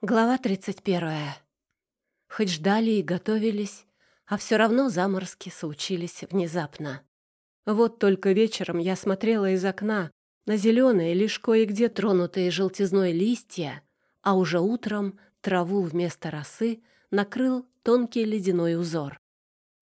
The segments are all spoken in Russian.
Глава 31. Хоть ждали и готовились, а все равно заморозки случились внезапно. Вот только вечером я смотрела из окна на зеленые, лишь кое-где тронутые желтизной листья, а уже утром траву вместо росы накрыл тонкий ледяной узор.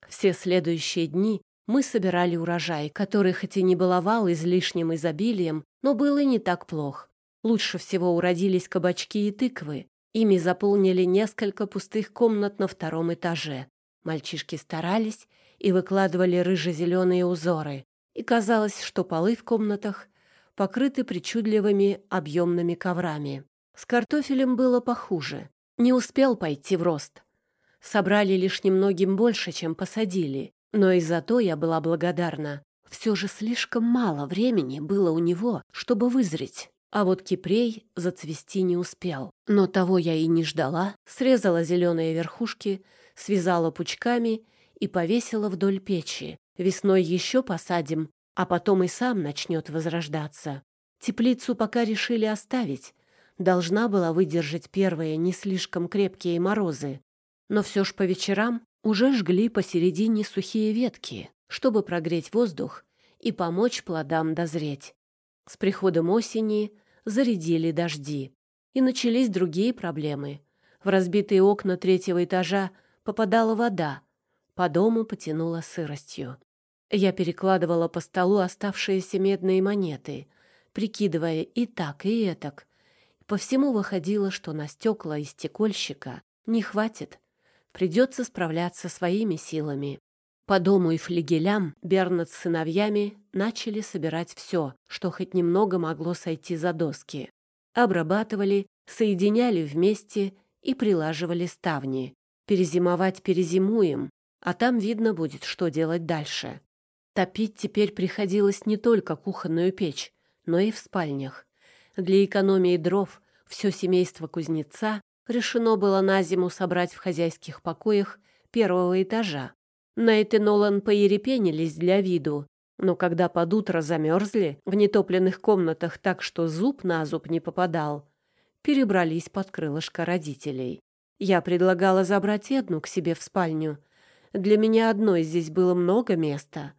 Все следующие дни мы собирали урожай, который хоть и не баловал излишним изобилием, но был и не так плох. Лучше всего уродились кабачки и тыквы, Ими заполнили несколько пустых комнат на втором этаже. Мальчишки старались и выкладывали рыже-зеленые узоры, и казалось, что полы в комнатах покрыты причудливыми объемными коврами. С картофелем было похуже. Не успел пойти в рост. Собрали лишь немногим больше, чем посадили. Но и за то я была благодарна. Все же слишком мало времени было у него, чтобы вызреть. А вот кипрей зацвести не успел. Но того я и не ждала. Срезала зеленые верхушки, связала пучками и повесила вдоль печи. Весной еще посадим, а потом и сам начнет возрождаться. Теплицу пока решили оставить. Должна была выдержать первые не слишком крепкие морозы. Но все ж по вечерам уже жгли посередине сухие ветки, чтобы прогреть воздух и помочь плодам дозреть. С приходом осени зарядили дожди. И начались другие проблемы. В разбитые окна третьего этажа попадала вода. По дому потянуло сыростью. Я перекладывала по столу оставшиеся медные монеты, прикидывая и так, и этак. По всему выходило, что на стекла и стекольщика не хватит. Придется справляться своими силами. По дому и флигелям Бернат с сыновьями начали собирать все, что хоть немного могло сойти за доски. Обрабатывали, соединяли вместе и прилаживали ставни. Перезимовать перезимуем, а там видно будет, что делать дальше. Топить теперь приходилось не только кухонную печь, но и в спальнях. Для экономии дров все семейство кузнеца решено было на зиму собрать в хозяйских покоях первого этажа. Найт и Нолан поерепенились для виду, но когда под утро замерзли в нетопленных комнатах так, что зуб на зуб не попадал, перебрались под крылышко родителей. Я предлагала забрать Эдну к себе в спальню. Для меня одной здесь было много места.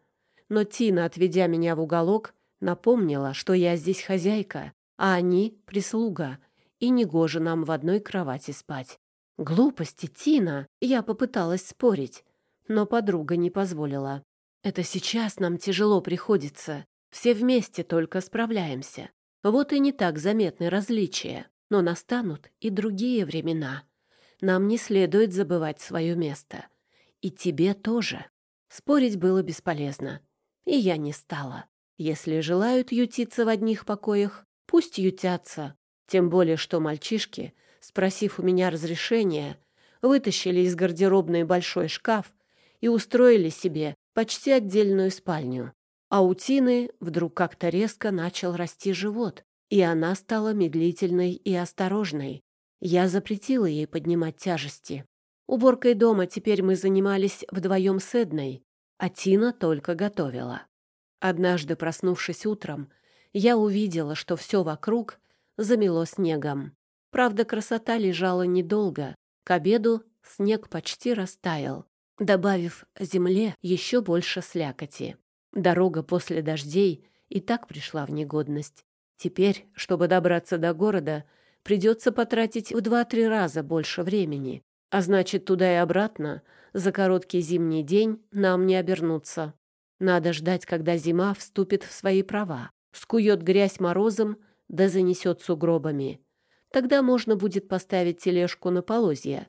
Но Тина, отведя меня в уголок, напомнила, что я здесь хозяйка, а они — прислуга, и негоже нам в одной кровати спать. «Глупости, Тина!» — я попыталась спорить но подруга не позволила. «Это сейчас нам тяжело приходится. Все вместе только справляемся. Вот и не так заметны различия. Но настанут и другие времена. Нам не следует забывать свое место. И тебе тоже». Спорить было бесполезно. И я не стала. Если желают ютиться в одних покоях, пусть ютятся. Тем более, что мальчишки, спросив у меня разрешения, вытащили из гардеробной большой шкаф и устроили себе почти отдельную спальню. А у Тины вдруг как-то резко начал расти живот, и она стала медлительной и осторожной. Я запретила ей поднимать тяжести. Уборкой дома теперь мы занимались вдвоем с Эдной, а Тина только готовила. Однажды, проснувшись утром, я увидела, что все вокруг замело снегом. Правда, красота лежала недолго. К обеду снег почти растаял, добавив земле еще больше слякоти. Дорога после дождей и так пришла в негодность. Теперь, чтобы добраться до города, придется потратить в два-три раза больше времени, а значит, туда и обратно за короткий зимний день нам не обернуться. Надо ждать, когда зима вступит в свои права, скует грязь морозом да занесет сугробами. Тогда можно будет поставить тележку на полозья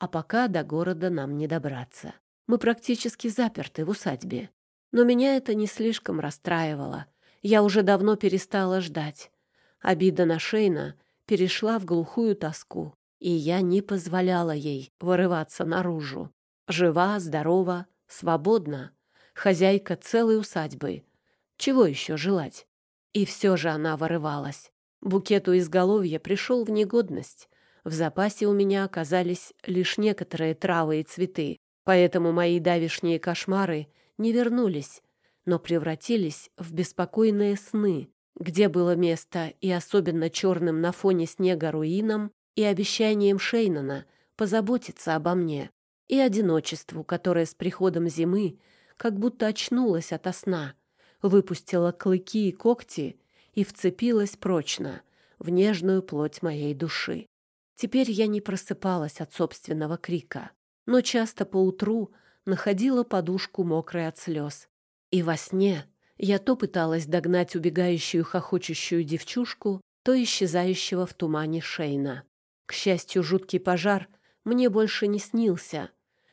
а пока до города нам не добраться. Мы практически заперты в усадьбе. Но меня это не слишком расстраивало. Я уже давно перестала ждать. Обида на Шейна перешла в глухую тоску, и я не позволяла ей вырываться наружу. Жива, здорова, свободна. Хозяйка целой усадьбы. Чего еще желать? И все же она вырывалась. Букет у изголовья пришел в негодность. В запасе у меня оказались лишь некоторые травы и цветы, поэтому мои давишние кошмары не вернулись, но превратились в беспокойные сны, где было место и особенно черным на фоне снега руинам, и обещанием Шейнана позаботиться обо мне, и одиночеству, которое с приходом зимы как будто очнулась ото сна, выпустила клыки и когти и вцепилась прочно в нежную плоть моей души. Теперь я не просыпалась от собственного крика, но часто поутру находила подушку мокрой от слез. И во сне я то пыталась догнать убегающую хохочущую девчушку, то исчезающего в тумане Шейна. К счастью, жуткий пожар мне больше не снился,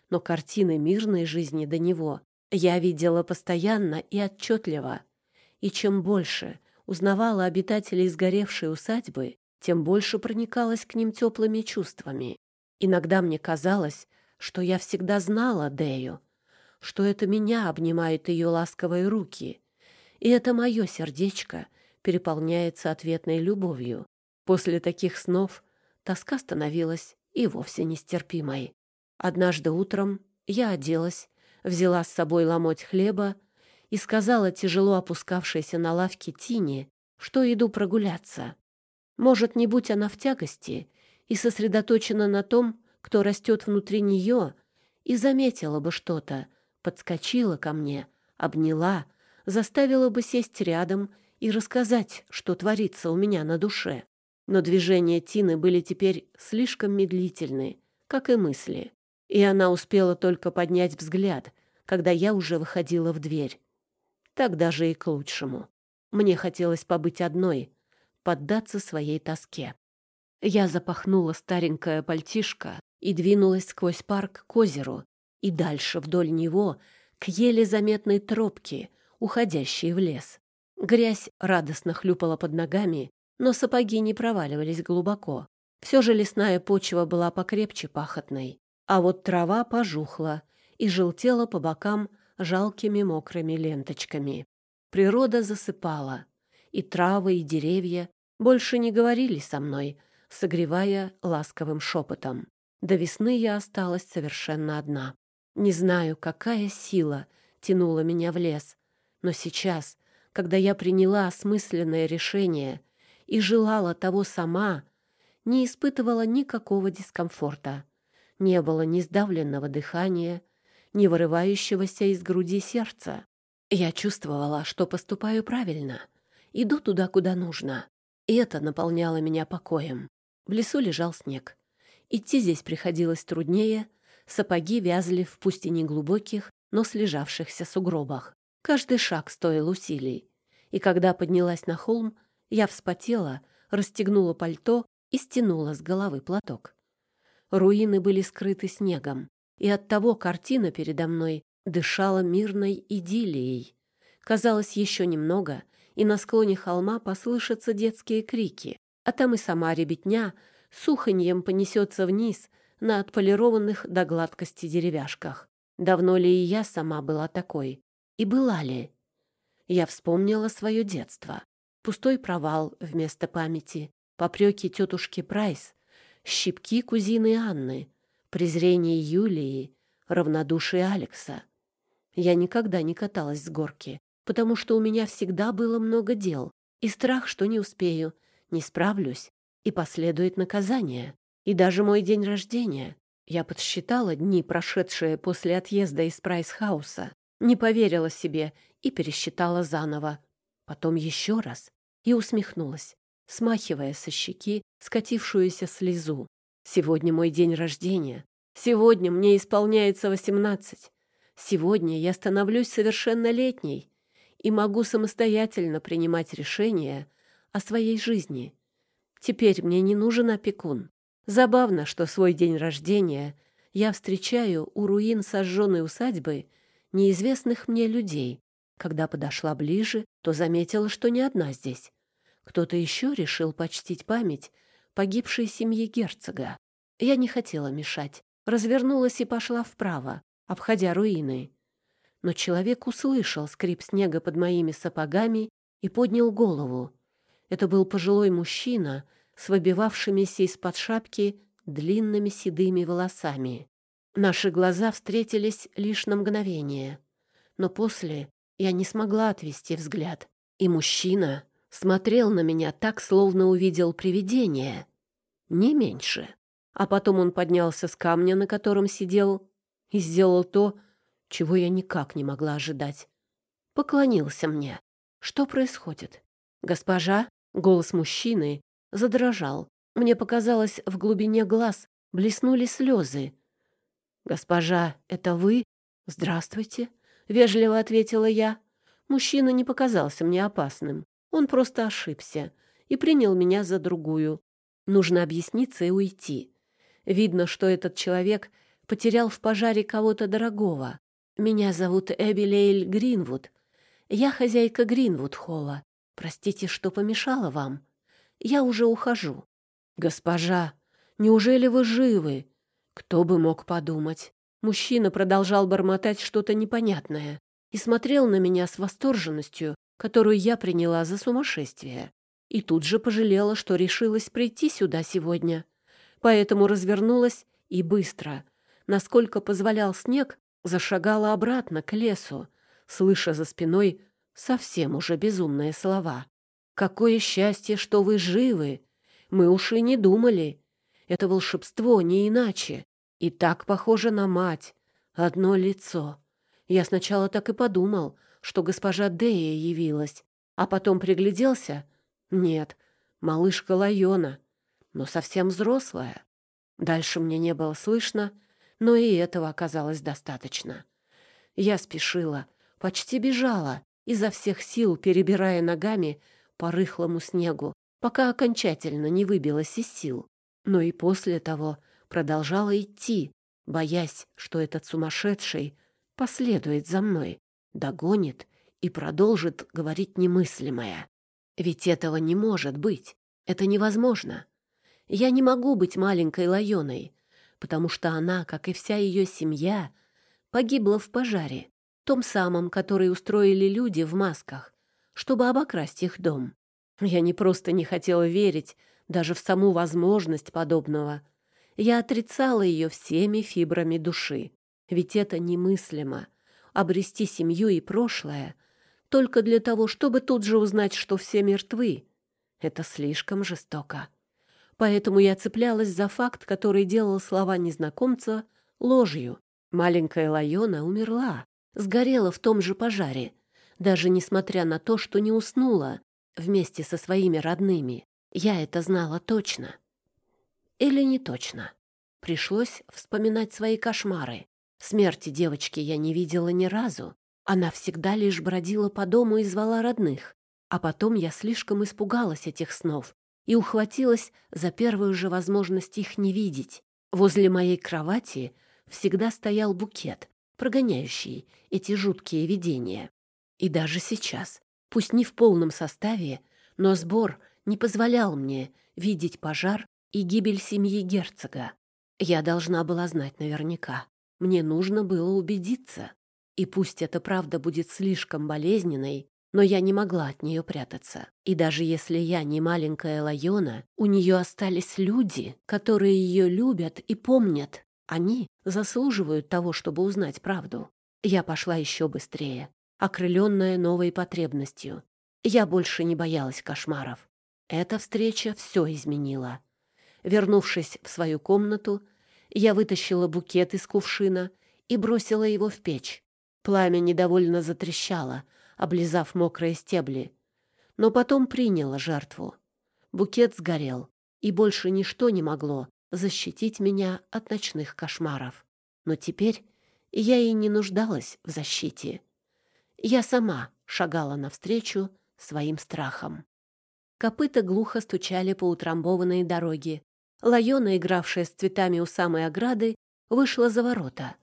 но картины мирной жизни до него я видела постоянно и отчетливо. И чем больше узнавала обитателей сгоревшей усадьбы, тем больше проникалась к ним теплыми чувствами. Иногда мне казалось, что я всегда знала Дею, что это меня обнимают ее ласковые руки, и это мое сердечко переполняется ответной любовью. После таких снов тоска становилась и вовсе нестерпимой. Однажды утром я оделась, взяла с собой ломоть хлеба и сказала тяжело опускавшейся на лавке Тине, что иду прогуляться. Может, не будь она в тягости и сосредоточена на том, кто растет внутри нее, и заметила бы что-то, подскочила ко мне, обняла, заставила бы сесть рядом и рассказать, что творится у меня на душе. Но движения Тины были теперь слишком медлительны, как и мысли, и она успела только поднять взгляд, когда я уже выходила в дверь. Так даже и к лучшему. Мне хотелось побыть одной, поддаться своей тоске. Я запахнула старенькое пальтишко и двинулась сквозь парк к озеру и дальше вдоль него к еле заметной тропке, уходящей в лес. Грязь радостно хлюпала под ногами, но сапоги не проваливались глубоко. Все же лесная почва была покрепче пахотной, а вот трава пожухла и желтела по бокам жалкими мокрыми ленточками. Природа засыпала, и травы, и деревья больше не говорили со мной, согревая ласковым шепотом. До весны я осталась совершенно одна. Не знаю, какая сила тянула меня в лес, но сейчас, когда я приняла осмысленное решение и желала того сама, не испытывала никакого дискомфорта. Не было ни сдавленного дыхания, ни вырывающегося из груди сердца. Я чувствовала, что поступаю правильно, иду туда, куда нужно. И это наполняло меня покоем. В лесу лежал снег. Идти здесь приходилось труднее, сапоги вязли в пусть и неглубоких, но слежавшихся сугробах. Каждый шаг стоил усилий. И когда поднялась на холм, я вспотела, расстегнула пальто и стянула с головы платок. Руины были скрыты снегом, и оттого картина передо мной дышала мирной идиллией. Казалось, еще немного, и на склоне холма послышатся детские крики, а там и сама ребятня с уханьем понесется вниз на отполированных до гладкости деревяшках. Давно ли и я сама была такой? И была ли? Я вспомнила свое детство. Пустой провал вместо памяти, попреки тетушки Прайс, щипки кузины Анны, презрение Юлии, равнодушие Алекса. Я никогда не каталась с горки, потому что у меня всегда было много дел, и страх, что не успею, не справлюсь, и последует наказание. И даже мой день рождения. Я подсчитала дни, прошедшие после отъезда из Прайс-хауса, не поверила себе и пересчитала заново. Потом еще раз и усмехнулась, смахивая со щеки скатившуюся слезу. Сегодня мой день рождения. Сегодня мне исполняется восемнадцать. Сегодня я становлюсь совершеннолетней и могу самостоятельно принимать решения о своей жизни. Теперь мне не нужен опекун. Забавно, что свой день рождения я встречаю у руин сожженной усадьбы неизвестных мне людей. Когда подошла ближе, то заметила, что не одна здесь. Кто-то еще решил почтить память погибшей семьи герцога. Я не хотела мешать, развернулась и пошла вправо, обходя руины. Но человек услышал скрип снега под моими сапогами и поднял голову. Это был пожилой мужчина с выбивавшимися из-под шапки длинными седыми волосами. Наши глаза встретились лишь на мгновение, но после я не смогла отвести взгляд, и мужчина смотрел на меня так, словно увидел привидение. Не меньше. А потом он поднялся с камня, на котором сидел, и сделал то, чего я никак не могла ожидать. Поклонился мне. Что происходит? Госпожа, голос мужчины, задрожал. Мне показалось, в глубине глаз блеснули слезы. «Госпожа, это вы?» «Здравствуйте», — вежливо ответила я. Мужчина не показался мне опасным. Он просто ошибся и принял меня за другую. Нужно объясниться и уйти. Видно, что этот человек потерял в пожаре кого-то дорогого. Меня зовут Эбилейль Гринвуд. Я хозяйка Гринвуд-холла. Простите, что помешала вам. Я уже ухожу. Госпожа, неужели вы живы? Кто бы мог подумать? Мужчина продолжал бормотать что-то непонятное и смотрел на меня с восторженностью, которую я приняла за сумасшествие. И тут же пожалела, что решилась прийти сюда сегодня. Поэтому развернулась и быстро, насколько позволял снег, зашагала обратно к лесу, слыша за спиной совсем уже безумные слова. «Какое счастье, что вы живы! Мы уж и не думали. Это волшебство не иначе. И так похоже на мать. Одно лицо. Я сначала так и подумал, что госпожа Дея явилась, а потом пригляделся. Нет, малышка Лайона, но совсем взрослая. Дальше мне не было слышно, но и этого оказалось достаточно. Я спешила, почти бежала, изо всех сил перебирая ногами по рыхлому снегу, пока окончательно не выбилась из сил. Но и после того продолжала идти, боясь, что этот сумасшедший последует за мной, догонит и продолжит говорить немыслимое. Ведь этого не может быть. Это невозможно. Я не могу быть маленькой Лайоной, потому что она, как и вся ее семья, погибла в пожаре, том самом, который устроили люди в масках, чтобы обокрасть их дом. Я не просто не хотела верить даже в саму возможность подобного. Я отрицала ее всеми фибрами души. Ведь это немыслимо — обрести семью и прошлое только для того, чтобы тут же узнать, что все мертвы. Это слишком жестоко. Поэтому я цеплялась за факт, который делал слова незнакомца ложью. Маленькая Лайона умерла, сгорела в том же пожаре, даже несмотря на то, что не уснула вместе со своими родными. Я это знала точно. Или не точно. Пришлось вспоминать свои кошмары. Смерти девочки я не видела ни разу. Она всегда лишь бродила по дому и звала родных. А потом я слишком испугалась этих снов и ухватилась за первую же возможность их не видеть. Возле моей кровати всегда стоял букет, прогоняющий эти жуткие видения. И даже сейчас, пусть не в полном составе, но сбор не позволял мне видеть пожар и гибель семьи герцога. Я должна была знать наверняка. Мне нужно было убедиться. И пусть эта правда будет слишком болезненной, но я не могла от нее прятаться. И даже если я не маленькая Лайона, у нее остались люди, которые ее любят и помнят. Они заслуживают того, чтобы узнать правду. Я пошла еще быстрее, окрыленная новой потребностью. Я больше не боялась кошмаров. Эта встреча все изменила. Вернувшись в свою комнату, я вытащила букет из кувшина и бросила его в печь. Пламя недовольно затрещало, облизав мокрые стебли. Но потом приняло жертву. Букет сгорел, и больше ничто не могло защитить меня от ночных кошмаров. Но теперь я и не нуждалась в защите. Я сама шагала навстречу своим страхам. Копыта глухо стучали по утрамбованной дороге. Лайона, игравшая с цветами у самой ограды, вышла за ворота.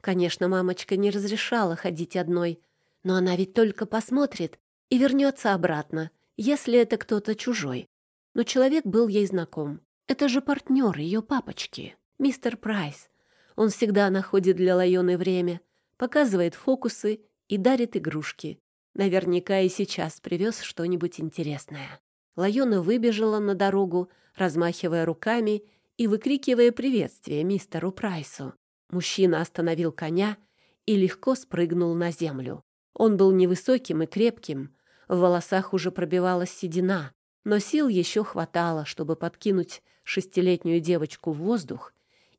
Конечно, мамочка не разрешала ходить одной, но она ведь только посмотрит и вернется обратно, если это кто-то чужой. Но человек был ей знаком. Это же партнер ее папочки, мистер Прайс. Он всегда находит для Лайоны время, показывает фокусы и дарит игрушки. Наверняка и сейчас привез что-нибудь интересное. Лайона выбежала на дорогу, размахивая руками и выкрикивая приветствие мистеру Прайсу. Мужчина остановил коня и легко спрыгнул на землю. Он был невысоким и крепким, в волосах уже пробивалась седина, но сил еще хватало, чтобы подкинуть шестилетнюю девочку в воздух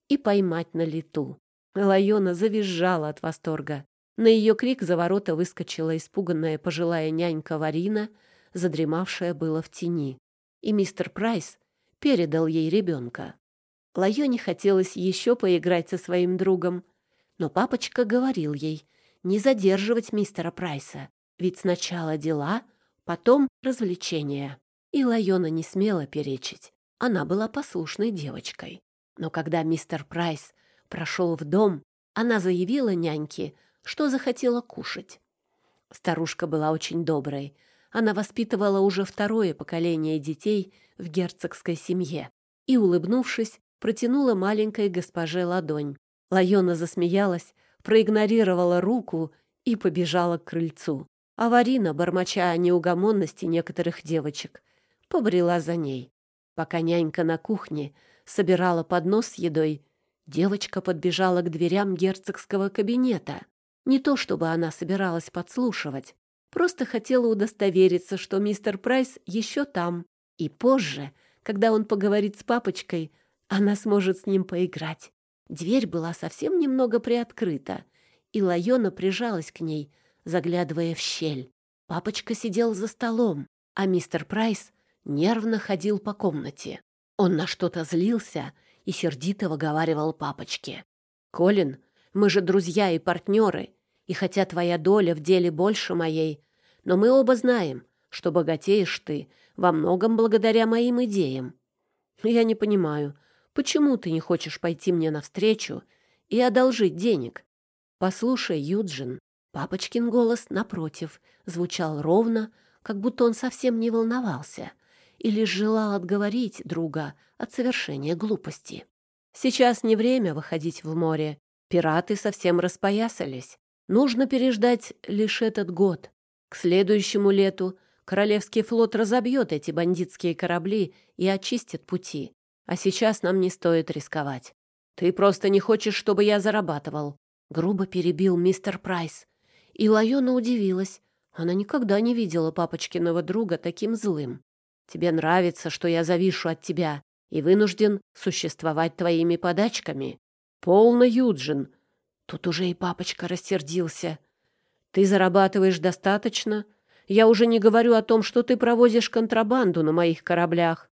и поймать на лету. Лайона завизжала от восторга. На ее крик за ворота выскочила испуганная пожилая нянька Варина, задремавшая было в тени. И мистер Прайс передал ей ребенка. Лайоне хотелось еще поиграть со своим другом, но папочка говорил ей не задерживать мистера Прайса, ведь сначала дела, потом развлечения. И Лайона не смела перечить. Она была послушной девочкой. Но когда мистер Прайс прошел в дом, она заявила няньке, что захотела кушать. Старушка была очень доброй. Она воспитывала уже второе поколение детей в герцогской семье и, улыбнувшись, протянула маленькой госпоже ладонь. Лайона засмеялась, проигнорировала руку и побежала к крыльцу. А Варина, бормоча о неугомонности некоторых девочек, побрела за ней. Пока нянька на кухне собирала поднос с едой, девочка подбежала к дверям герцогского кабинета. Не то чтобы она собиралась подслушивать, просто хотела удостовериться, что мистер Прайс еще там. И позже, когда он поговорит с папочкой, она сможет с ним поиграть. Дверь была совсем немного приоткрыта, и Лайона прижалась к ней, заглядывая в щель. Папочка сидел за столом, а мистер Прайс нервно ходил по комнате. Он на что-то злился и сердито выговаривал папочке. «Колин, мы же друзья и партнеры, и хотя твоя доля в деле больше моей, но мы оба знаем, что богатеешь ты во многом благодаря моим идеям. Я не понимаю, почему ты не хочешь пойти мне навстречу и одолжить денег? Послушай, Юджин, папочкин голос напротив звучал ровно, как будто он совсем не волновался и лишь желал отговорить друга от совершения глупости. Сейчас не время выходить в море. Пираты совсем распоясались. Нужно переждать лишь этот год. К следующему лету Королевский флот разобьет эти бандитские корабли и очистит пути. А сейчас нам не стоит рисковать. Ты просто не хочешь, чтобы я зарабатывал. Грубо перебил мистер Прайс. И Лайона удивилась. Она никогда не видела папочкиного друга таким злым. Тебе нравится, что я завишу от тебя и вынужден существовать твоими подачками. Полно, Юджин, Тут уже и папочка рассердился. «Ты зарабатываешь достаточно? Я уже не говорю о том, что ты провозишь контрабанду на моих кораблях».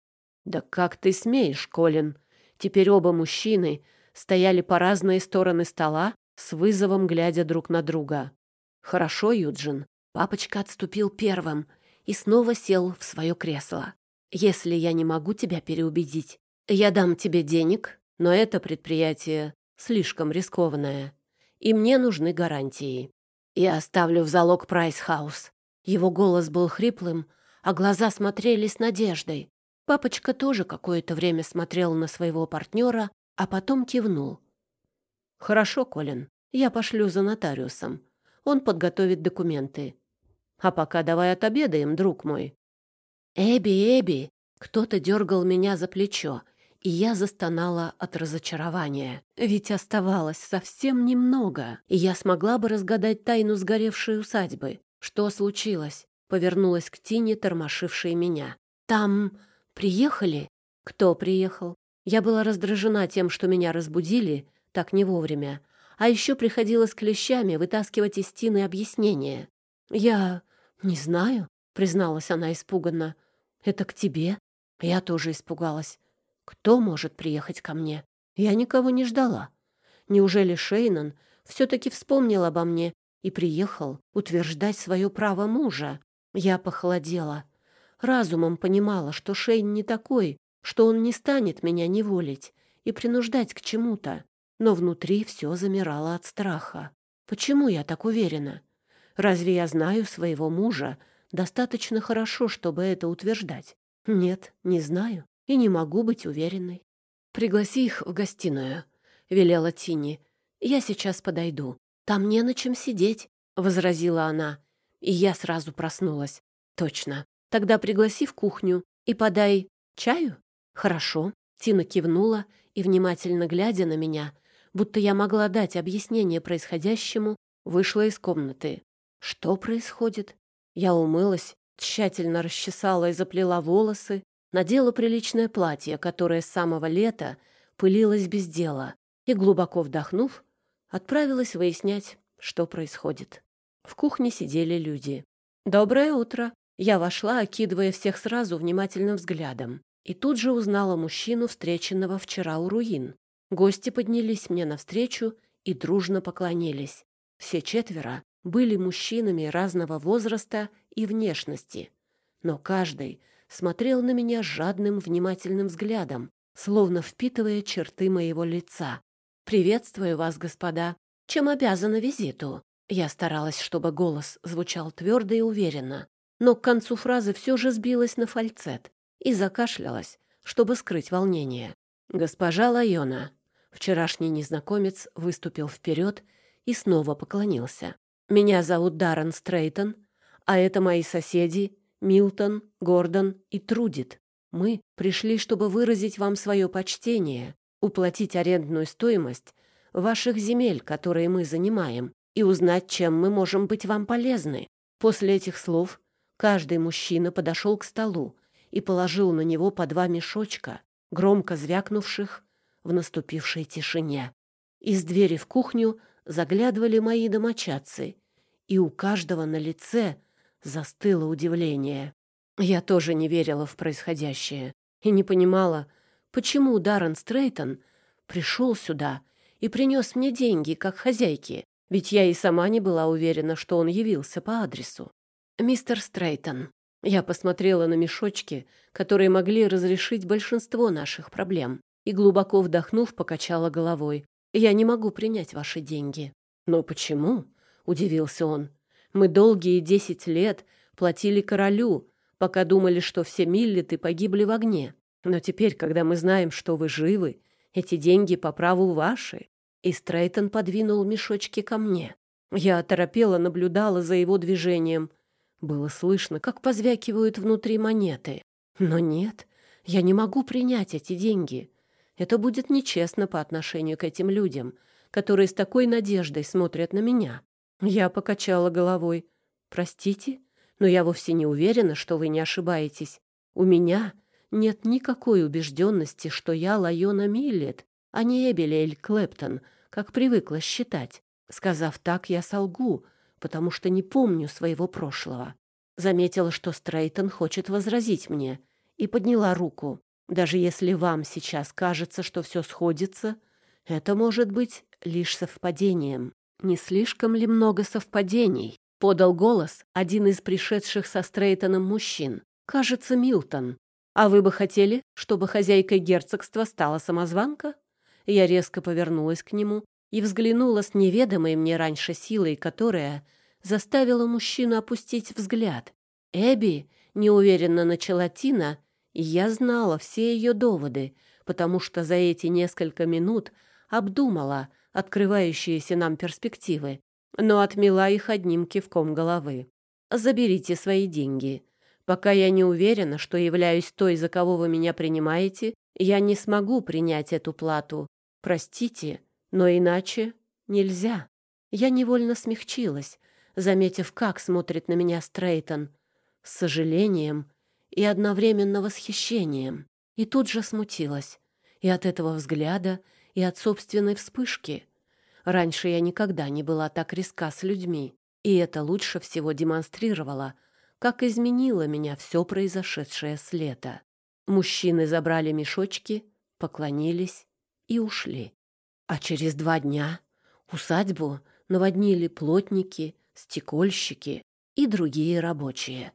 «Да как ты смеешь, Колин?» Теперь оба мужчины стояли по разные стороны стола, с вызовом глядя друг на друга. «Хорошо, Юджин». Папочка отступил первым и снова сел в свое кресло. «Если я не могу тебя переубедить, я дам тебе денег, но это предприятие слишком рискованное и мне нужны гарантии. Я оставлю в залог Прайс-хаус». Его голос был хриплым, а глаза смотрели с надеждой. Папочка тоже какое-то время смотрел на своего партнера, а потом кивнул. «Хорошо, Колин, я пошлю за нотариусом. Он подготовит документы. А пока давай отобедаем, друг мой». «Эбби, Эбби!» Кто-то дергал меня за плечо, и я застонала от разочарования. Ведь оставалось совсем немного, и я смогла бы разгадать тайну сгоревшей усадьбы. Что случилось? Повернулась к Тине, тормошившей меня. «Там приехали?» «Кто приехал?» Я была раздражена тем, что меня разбудили так не вовремя, а еще приходилось клещами вытаскивать из Тины объяснения. «Я не знаю», — призналась она испуганно. «Это к тебе?» Я тоже испугалась. Кто может приехать ко мне? Я никого не ждала. Неужели Шейнан все-таки вспомнил обо мне и приехал утверждать свое право мужа? Я похолодела. Разумом понимала, что Шейн не такой, что он не станет меня неволить и принуждать к чему-то. Но внутри все замирало от страха. Почему я так уверена? Разве я знаю своего мужа достаточно хорошо, чтобы это утверждать? Нет, не знаю и не могу быть уверенной. «Пригласи их в гостиную», — велела Тини. «Я сейчас подойду. Там не на чем сидеть», — возразила она. И я сразу проснулась. «Точно. Тогда пригласи в кухню и подай чаю?» «Хорошо». Тина кивнула и, внимательно глядя на меня, будто я могла дать объяснение происходящему, вышла из комнаты. «Что происходит?» Я умылась Тщательно расчесала и заплела волосы, надела приличное платье, которое с самого лета пылилось без дела, и, глубоко вдохнув, отправилась выяснять, что происходит. В кухне сидели люди. «Доброе утро!» Я вошла, окидывая всех сразу внимательным взглядом, и тут же узнала мужчину, встреченного вчера у руин. Гости поднялись мне навстречу и дружно поклонились. Все четверо были мужчинами разного возраста и внешности, но каждый смотрел на меня жадным, внимательным взглядом, словно впитывая черты моего лица. «Приветствую вас, господа. Чем обязана визиту?» Я старалась, чтобы голос звучал твердо и уверенно, но к концу фразы все же сбилась на фальцет и закашлялась, чтобы скрыть волнение. «Госпожа Лайона». Вчерашний незнакомец выступил вперед и снова поклонился. «Меня зовут Даррен Стрейтон, а это мои соседи Милтон, Гордон и Трудит. Мы пришли, чтобы выразить вам свое почтение, уплатить арендную стоимость ваших земель, которые мы занимаем, и узнать, чем мы можем быть вам полезны». После этих слов каждый мужчина подошел к столу и положил на него по два мешочка, громко звякнувших в наступившей тишине. Из двери в кухню заглядывали мои домочадцы, и у каждого на лице застыло удивление. Я тоже не верила в происходящее и не понимала, почему Даррен Стрейтон пришел сюда и принес мне деньги, как хозяйке, ведь я и сама не была уверена, что он явился по адресу. «Мистер Стрейтон», я посмотрела на мешочки, которые могли разрешить большинство наших проблем, и, глубоко вдохнув, покачала головой. «Я не могу принять ваши деньги». «Но почему?» — удивился он. «Мы долгие десять лет платили королю, пока думали, что все миллиты погибли в огне. Но теперь, когда мы знаем, что вы живы, эти деньги по праву ваши». И Стрейтон подвинул мешочки ко мне. Я оторопела, наблюдала за его движением — было слышно, как позвякивают внутри монеты. Но нет, я не могу принять эти деньги. Это будет нечестно по отношению к этим людям, которые с такой надеждой смотрят на меня. Я покачала головой. «Простите, но я вовсе не уверена, что вы не ошибаетесь. У меня нет никакой убежденности, что я Лайона Миллет, а не Эбелель Клэптон, как привыкла считать. Сказав так, я солгу, потому что не помню своего прошлого. Заметила, что Стрейтон хочет возразить мне, и подняла руку. Даже если вам сейчас кажется, что все сходится, это может быть лишь совпадением. Не слишком ли много совпадений? Подал голос один из пришедших со Стрейтоном мужчин. Кажется, Милтон. А вы бы хотели, чтобы хозяйкой герцогства стала самозванка? Я резко повернулась к нему и взглянула с неведомой мне раньше силой, которая заставила мужчину опустить взгляд. Эбби неуверенно начала Тина, и я знала все ее доводы, потому что за эти несколько минут обдумала открывающиеся нам перспективы, но отмела их одним кивком головы. «Заберите свои деньги. Пока я не уверена, что являюсь той, за кого вы меня принимаете, я не смогу принять эту плату. Простите, но иначе нельзя». Я невольно смягчилась, заметив, как смотрит на меня Стрейтон, с сожалением и одновременно восхищением. И тут же смутилась. И от этого взгляда, и от собственной вспышки. Раньше я никогда не была так резка с людьми, и это лучше всего демонстрировало, как изменило меня все произошедшее с лета. Мужчины забрали мешочки, поклонились и ушли. А через два дня усадьбу наводнили плотники, стекольщики и другие рабочие.